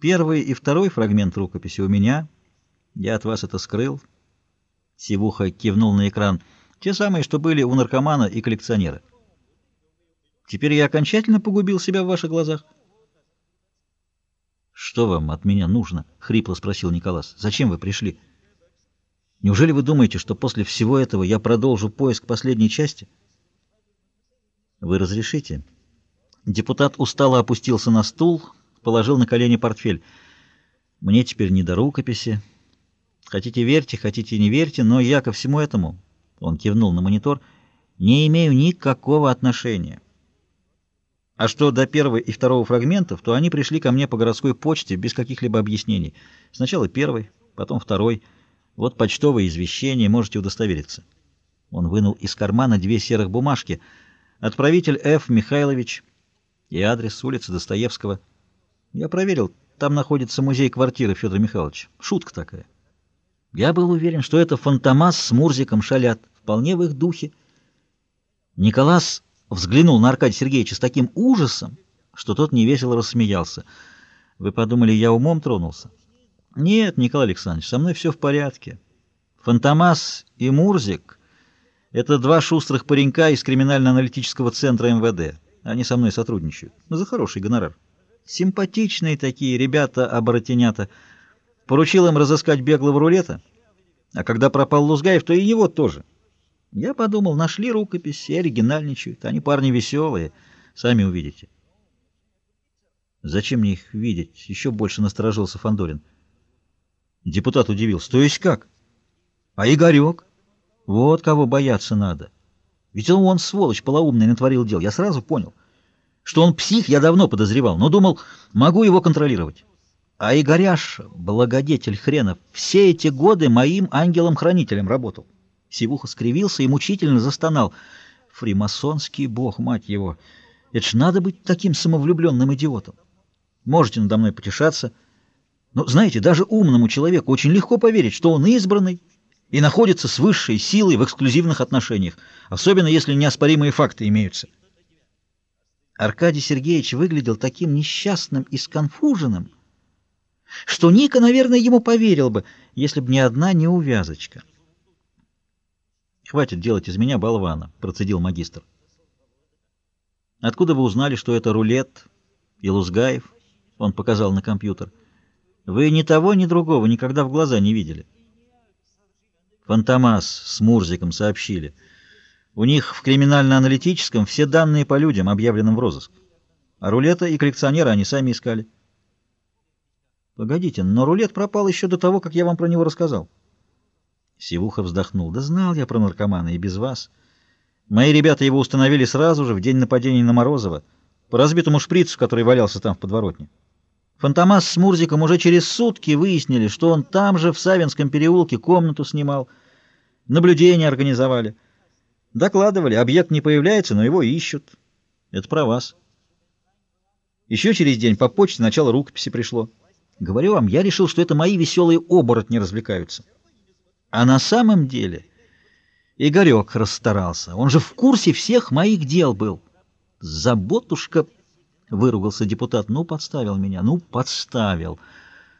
Первый и второй фрагмент рукописи у меня. Я от вас это скрыл. Сивуха кивнул на экран. Те самые, что были у наркомана и коллекционера. Теперь я окончательно погубил себя в ваших глазах. «Что вам от меня нужно?» — хрипло спросил Николас. «Зачем вы пришли? Неужели вы думаете, что после всего этого я продолжу поиск последней части?» «Вы разрешите?» Депутат устало опустился на стул, положил на колени портфель. «Мне теперь не до рукописи. Хотите верьте, хотите не верьте, но я ко всему этому...» Он кивнул на монитор. «Не имею никакого отношения». А что до первого и второго фрагментов, то они пришли ко мне по городской почте без каких-либо объяснений. Сначала первый, потом второй. Вот почтовое извещение, можете удостовериться. Он вынул из кармана две серых бумажки. Отправитель Ф. Михайлович и адрес улицы Достоевского. Я проверил, там находится музей квартиры Федора Михайловича. Шутка такая. Я был уверен, что это Фантомас с Мурзиком шалят. Вполне в их духе. Николас взглянул на Аркадия Сергеевича с таким ужасом, что тот невесело рассмеялся. «Вы подумали, я умом тронулся?» «Нет, Николай Александрович, со мной все в порядке. Фантомас и Мурзик — это два шустрых паренька из криминально-аналитического центра МВД. Они со мной сотрудничают. За хороший гонорар. Симпатичные такие ребята-оборотенята. Поручил им разыскать беглого рулета, а когда пропал Лузгаев, то и его тоже». Я подумал, нашли рукопись и оригинальничают. Они парни веселые, сами увидите. Зачем мне их видеть? Еще больше насторожился Фандорин. Депутат удивился. То есть как? А Игорек? Вот кого бояться надо. Ведь он, он сволочь, полоумный, натворил дел. Я сразу понял. Что он псих, я давно подозревал, но думал, могу его контролировать. А Игоряш, благодетель хренов, все эти годы моим ангелом-хранителем работал. Сивуха скривился и мучительно застонал. Фримасонский бог, мать его! Это ж надо быть таким самовлюбленным идиотом. Можете надо мной потешаться. Но, знаете, даже умному человеку очень легко поверить, что он избранный и находится с высшей силой в эксклюзивных отношениях, особенно если неоспоримые факты имеются. Аркадий Сергеевич выглядел таким несчастным и сконфуженным, что Ника, наверное, ему поверил бы, если бы не одна неувязочка. «Хватит делать из меня болвана», — процедил магистр. «Откуда вы узнали, что это рулет и Лузгаев?» — он показал на компьютер. «Вы ни того, ни другого никогда в глаза не видели». Фантомас с Мурзиком сообщили. У них в криминально-аналитическом все данные по людям, объявленным в розыск. А рулета и коллекционера они сами искали. Погодите, но рулет пропал еще до того, как я вам про него рассказал. Сивуха вздохнул. «Да знал я про наркомана и без вас. Мои ребята его установили сразу же, в день нападения на Морозова, по разбитому шприцу, который валялся там в подворотне. Фантомас с Мурзиком уже через сутки выяснили, что он там же, в Савинском переулке, комнату снимал. Наблюдение организовали. Докладывали, объект не появляется, но его ищут. Это про вас. Еще через день по почте начало рукописи пришло. Говорю вам, я решил, что это мои веселые оборотни развлекаются». А на самом деле Игорек расстарался. Он же в курсе всех моих дел был. Заботушка, выругался депутат, ну, подставил меня, ну, подставил.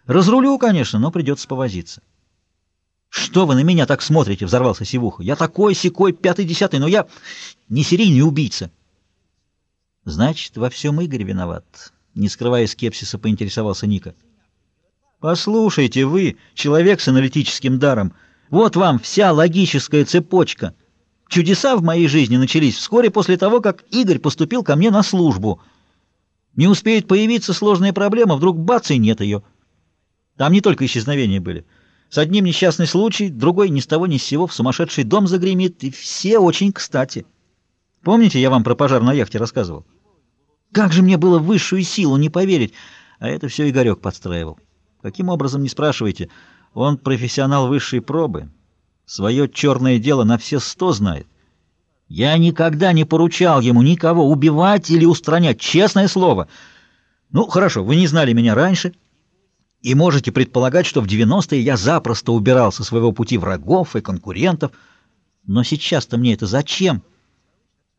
Разрулю, конечно, но придется повозиться. «Что вы на меня так смотрите?» — взорвался Сивуха. «Я такой, секой, пятый-десятый, но я не серийный убийца». «Значит, во всем Игорь виноват», — не скрывая скепсиса, поинтересовался Ника. «Послушайте вы, человек с аналитическим даром», вот вам вся логическая цепочка. Чудеса в моей жизни начались вскоре после того, как Игорь поступил ко мне на службу. Не успеет появиться сложная проблема, вдруг бац, и нет ее. Там не только исчезновения были. С одним несчастный случай, другой ни с того ни с сего в сумасшедший дом загремит, и все очень кстати. Помните, я вам про пожар на яхте рассказывал? Как же мне было высшую силу не поверить, а это все Игорек подстраивал. Каким образом, не спрашивайте, — он профессионал высшей пробы. Свое черное дело на все сто знает. Я никогда не поручал ему никого убивать или устранять, честное слово. Ну, хорошо, вы не знали меня раньше и можете предполагать, что в 90-е я запросто убирал со своего пути врагов и конкурентов. Но сейчас-то мне это зачем?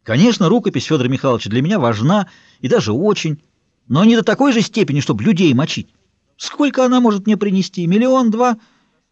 Конечно, рукопись Федора Михайловича для меня важна и даже очень, но не до такой же степени, чтобы людей мочить. Сколько она может мне принести? Миллион, два?